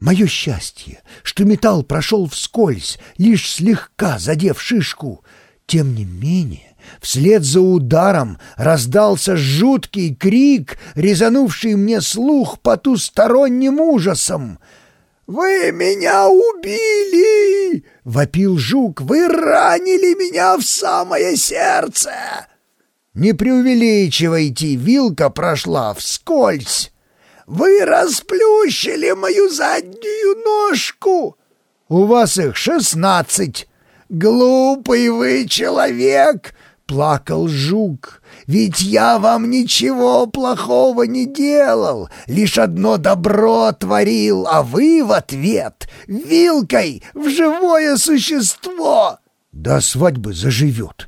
Мое счастье, что металл прошел вскользь, лишь слегка задев шишку. Тем не менее, вслед за ударом раздался жуткий крик, резанувший мне слух потусторонним ужасом. «Вы меня убили!» — вопил жук. «Вы ранили меня в самое сердце!» «Не преувеличивайте, вилка прошла вскользь!» Вы расплющили мою заднюю ножку. У вас их шестнадцать. Глупый вы человек, плакал жук. Ведь я вам ничего плохого не делал, лишь одно добро творил, а вы в ответ вилкой в живое существо. До свадьбы заживет, —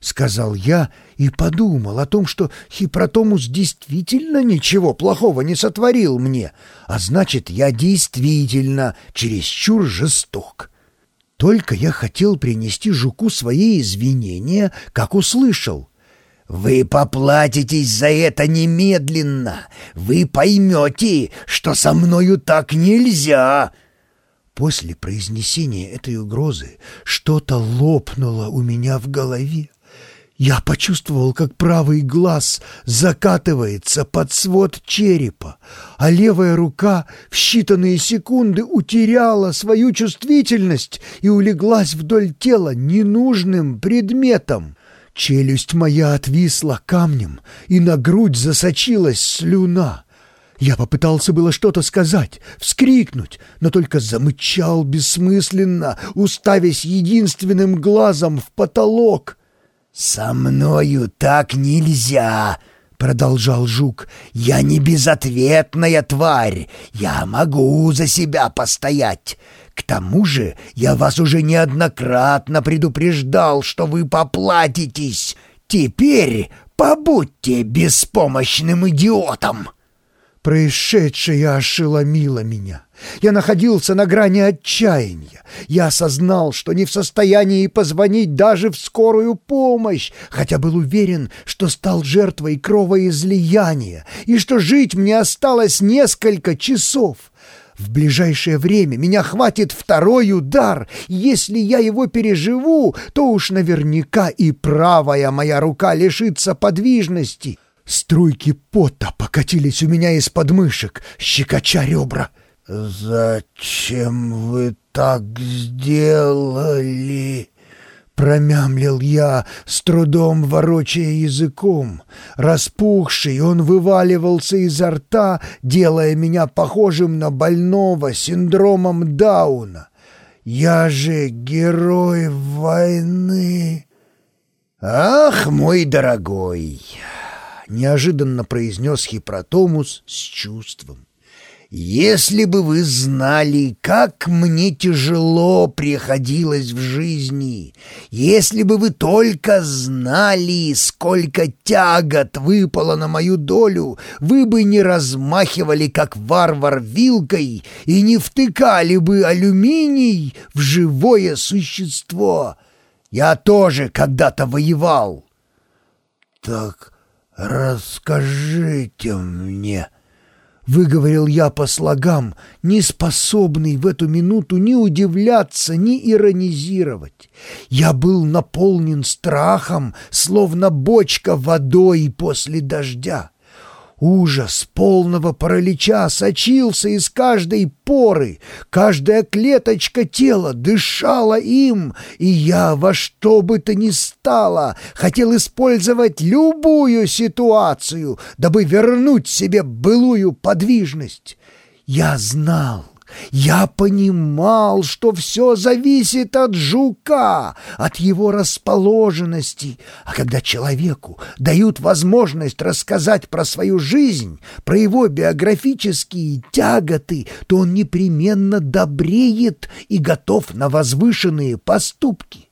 сказал я и подумал о том, что Хипротомус действительно ничего плохого не сотворил мне, а значит, я действительно чересчур жесток. Только я хотел принести жуку свои извинения, как услышал. «Вы поплатитесь за это немедленно! Вы поймете, что со мною так нельзя!» После произнесения этой угрозы что-то лопнуло у меня в голове. Я почувствовал, как правый глаз закатывается под свод черепа, а левая рука в считанные секунды утеряла свою чувствительность и улеглась вдоль тела ненужным предметом. Челюсть моя отвисла камнем, и на грудь засочилась слюна. Я попытался было что-то сказать, вскрикнуть, но только замычал бессмысленно, уставясь единственным глазом в потолок — «Со мною так нельзя!» — продолжал жук. «Я не безответная тварь. Я могу за себя постоять. К тому же я вас уже неоднократно предупреждал, что вы поплатитесь. Теперь побудьте беспомощным идиотом!» Происшедшее ошеломило меня. Я находился на грани отчаяния. Я осознал, что не в состоянии позвонить даже в скорую помощь, хотя был уверен, что стал жертвой кровоизлияния и что жить мне осталось несколько часов. В ближайшее время меня хватит второй удар. Если я его переживу, то уж наверняка и правая моя рука лишится подвижности. Струйки пота покатились у меня из подмышек, щекоча ребра. «Зачем вы так сделали?» Промямлил я, с трудом ворочая языком. Распухший он вываливался изо рта, делая меня похожим на больного синдромом Дауна. «Я же герой войны!» «Ах, мой дорогой!» Неожиданно произнес Хипротомус с чувством. «Если бы вы знали, как мне тяжело приходилось в жизни, если бы вы только знали, сколько тягот выпало на мою долю, вы бы не размахивали, как варвар, вилкой и не втыкали бы алюминий в живое существо. Я тоже когда-то воевал». «Так «Расскажите мне», — выговорил я по слогам, не способный в эту минуту ни удивляться, ни иронизировать. Я был наполнен страхом, словно бочка водой после дождя. Ужас полного паралича сочился из каждой поры, каждая клеточка тела дышала им, и я во что бы то ни стало хотел использовать любую ситуацию, дабы вернуть себе былую подвижность. Я знал, я понимал, что все зависит от жука, от его расположенности. А когда человеку дают возможность рассказать про свою жизнь, про его биографические тяготы, то он непременно добреет и готов на возвышенные поступки.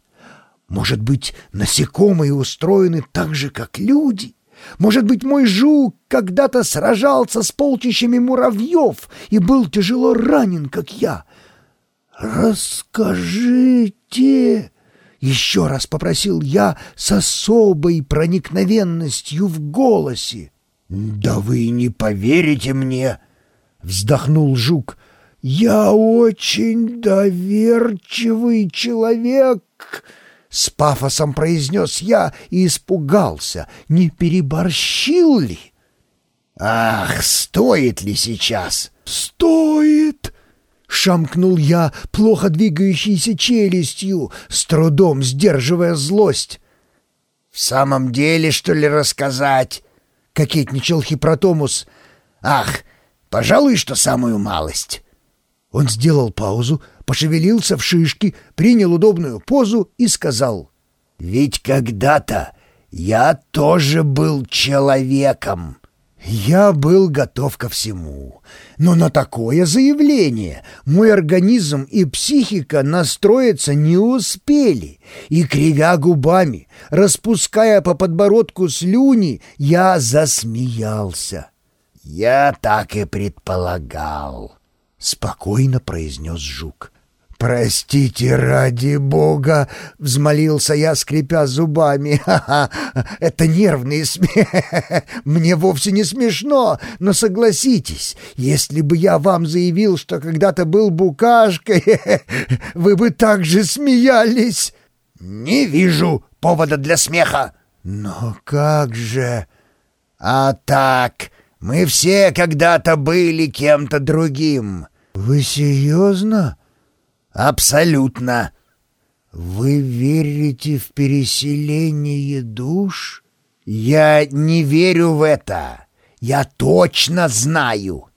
Может быть, насекомые устроены так же, как люди? Может быть, мой жук когда-то сражался с полчищами муравьев и был тяжело ранен, как я. «Расскажите!» — еще раз попросил я с особой проникновенностью в голосе. «Да вы не поверите мне!» — вздохнул жук. Я очень доверчивый человек, с пафосом произнес я и испугался, не переборщил ли. Ах, стоит ли сейчас? Стоит! Шамкнул я, плохо двигающейся челюстью, с трудом сдерживая злость. «В самом деле, что ли, рассказать?» — кокетничал Хипротомус. «Ах, пожалуй, что самую малость». Он сделал паузу, пошевелился в шишке, принял удобную позу и сказал. «Ведь когда-то я тоже был человеком». Я был готов ко всему, но на такое заявление мой организм и психика настроиться не успели, и, кривя губами, распуская по подбородку слюни, я засмеялся. «Я так и предполагал», — спокойно произнес жук. «Простите, ради бога!» — взмолился я, скрипя зубами. «Ха-ха! Это нервный смех! Мне вовсе не смешно, но согласитесь, если бы я вам заявил, что когда-то был букашкой, вы бы так же смеялись!» «Не вижу повода для смеха!» «Но как же...» «А так, мы все когда-то были кем-то другим!» «Вы серьезно?» «Абсолютно!» «Вы верите в переселение душ?» «Я не верю в это. Я точно знаю.